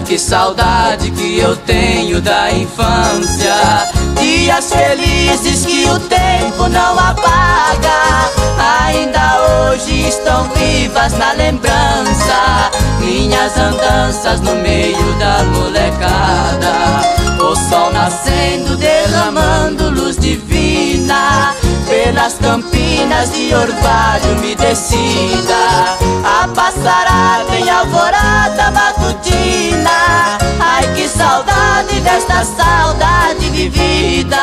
que saudade que eu tenho da infância. Dias felizes que o tempo não apaga. Ainda hoje estão vivas na lembrança. Minhas andanças no meio da molecada. O sol nascendo, derramando luz divina. Pelas campinas de orvalho me decida A passarada em alvorada vivida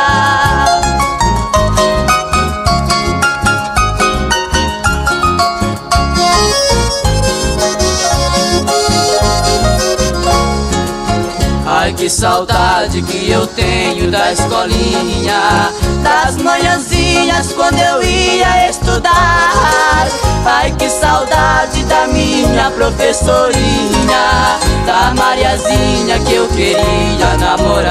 Ai que saudade que eu tenho da escolinha Das manhãzinhas quando eu ia estudar. Ai que saudade da minha professorinha Da Mariazinha que eu queria namorar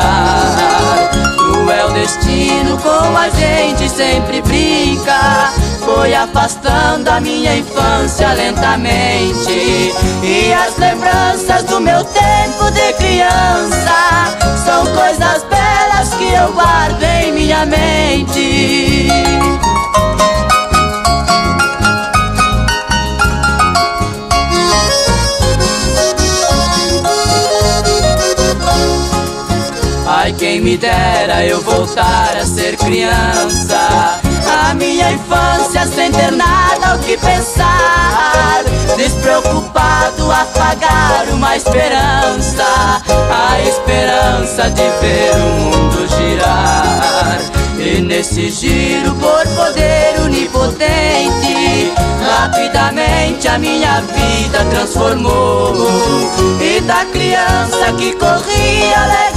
sempre brinca foi afastando a minha infância lentamente. E as lembranças do meu tempo de criança São coisas belas que eu guardo em minha mente quem me dera eu voltar a ser criança. A minha infância sem ter nada o que pensar Despreocupado a pagar uma esperança A esperança de ver o mundo girar. E nesse giro por poder onipotente Rapidamente a minha vida transformou. E da criança que corria